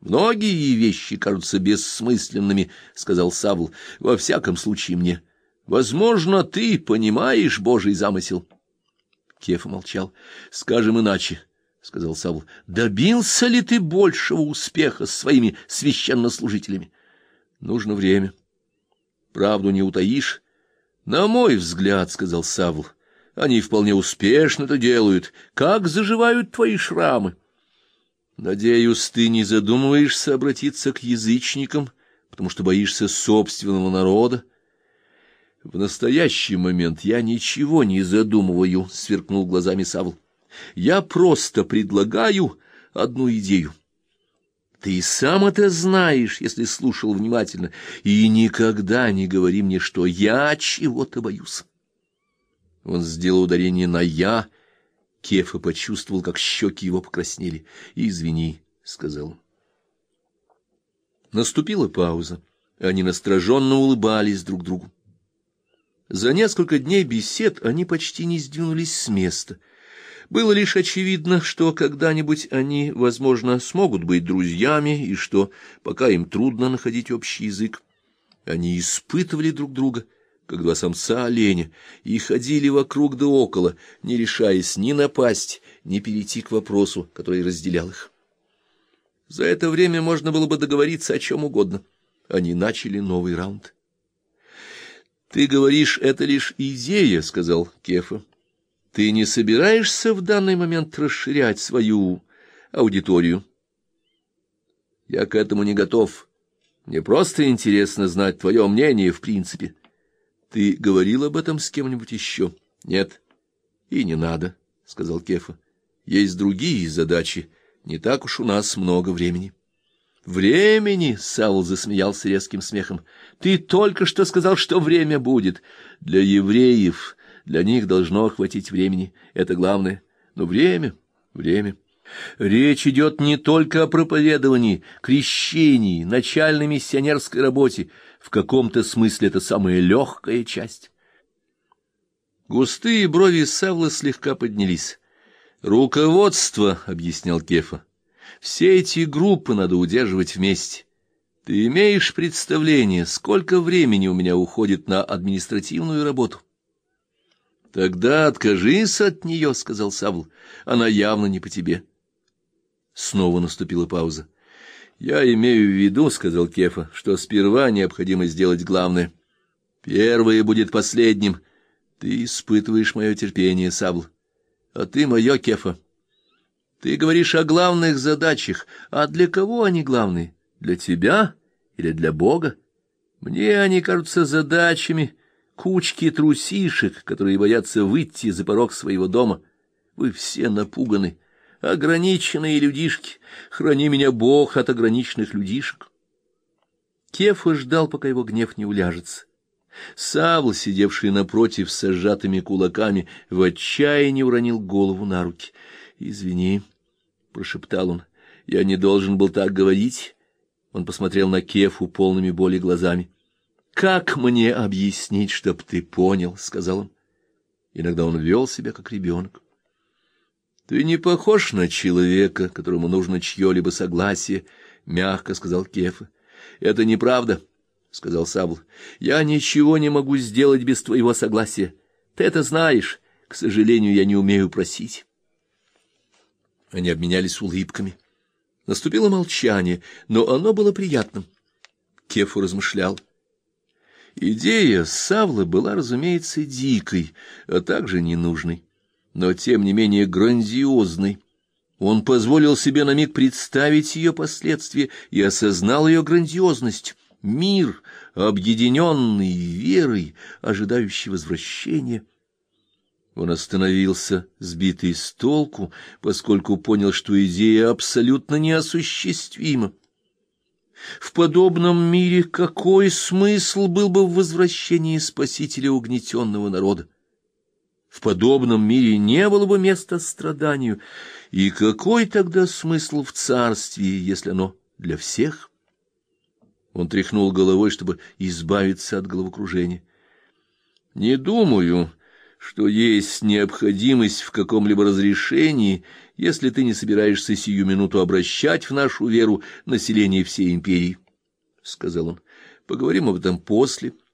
Многие вещи кажутся бессмысленными, — сказал Савл, — во всяком случае мне. Возможно, ты понимаешь Божий замысел. Кефа молчал. — Скажем иначе, — сказал Савл, — добился ли ты большего успеха с своими священнослужителями? Нужно время. Правду не утаишь. На мой взгляд, — сказал Савл, — они вполне успешно это делают. Как заживают твои шрамы? — Надеюсь, ты не задумываешься обратиться к язычникам, потому что боишься собственного народа. В настоящий момент я ничего не задумываю, сверкнул глазами Савл. Я просто предлагаю одну идею. Ты сам это знаешь, если слушал внимательно, и никогда не говори мне, что я чего-то боюсь. Он сделал ударение на «я», Кефа почувствовал, как щеки его покраснели. «Извини», — сказал. Наступила пауза. Они настороженно улыбались друг другу. За несколько дней бесед они почти не сдвинулись с места. Было лишь очевидно, что когда-нибудь они, возможно, смогут быть друзьями, и что пока им трудно находить общий язык. Они испытывали друг друга — как два самца оленя, и ходили вокруг да около, не решаясь ни напасть, ни перейти к вопросу, который разделял их. За это время можно было бы договориться о чем угодно. Они начали новый раунд. — Ты говоришь, это лишь идея, — сказал Кефа. — Ты не собираешься в данный момент расширять свою аудиторию? — Я к этому не готов. Мне просто интересно знать твое мнение в принципе. — ты говорил об этом с кем-нибудь еще? Нет. И не надо, сказал Кефа. Есть другие задачи. Не так уж у нас много времени. Времени, Саул засмеялся резким смехом. Ты только что сказал, что время будет. Для евреев, для них должно хватить времени. Это главное. Но время, время. Речь идет не только о проповедовании, крещении, начальной миссионерской работе. В каком-то смысле это самая легкая часть. Густые брови Савла слегка поднялись. «Руководство», — объяснял Кефа, — «все эти группы надо удерживать вместе. Ты имеешь представление, сколько времени у меня уходит на административную работу?» «Тогда откажись от нее», — сказал Савл, — «она явно не по тебе». Снова наступила пауза. «Я имею в виду, — сказал Кефа, — что сперва необходимо сделать главное. Первое будет последним. Ты испытываешь мое терпение, Сабл. А ты мое, Кефа. Ты говоришь о главных задачах. А для кого они главные? Для тебя или для Бога? Мне они кажутся задачами кучки трусишек, которые боятся выйти за порог своего дома. Вы все напуганы» ограниченные людишки, храни меня Бог от ограниченных людишек. Кефа ждал, пока его гнев не уляжется. Савл, сидевший напротив с сжатыми кулаками, в отчаянии уронил голову на руки. «Извини», — прошептал он, — «я не должен был так говорить». Он посмотрел на Кефу полными боли глазами. «Как мне объяснить, чтоб ты понял?» — сказал он. Иногда он вел себя как ребенок. Ты не похож на человека, которому нужно чье-либо согласие, — мягко сказал Кефа. — Это неправда, — сказал Сабл. — Я ничего не могу сделать без твоего согласия. Ты это знаешь. К сожалению, я не умею просить. Они обменялись улыбками. Наступило молчание, но оно было приятным. Кефу размышлял. Идея Савла была, разумеется, дикой, а также ненужной но тем не менее грандиозной. Он позволил себе на миг представить ее последствия и осознал ее грандиозность. Мир, объединенный верой, ожидающий возвращения. Он остановился, сбитый с толку, поскольку понял, что идея абсолютно неосуществима. В подобном мире какой смысл был бы в возвращении спасителя угнетенного народа? В подобном мире не было бы места страданию, и какой тогда смысл в царстве, если оно для всех? Он тряхнул головой, чтобы избавиться от головокружения. Не думаю, что есть необходимость в каком-либо разрешении, если ты не собираешься сию минуту обращать в нашу веру население всей империи, — сказал он. — Поговорим об этом после. —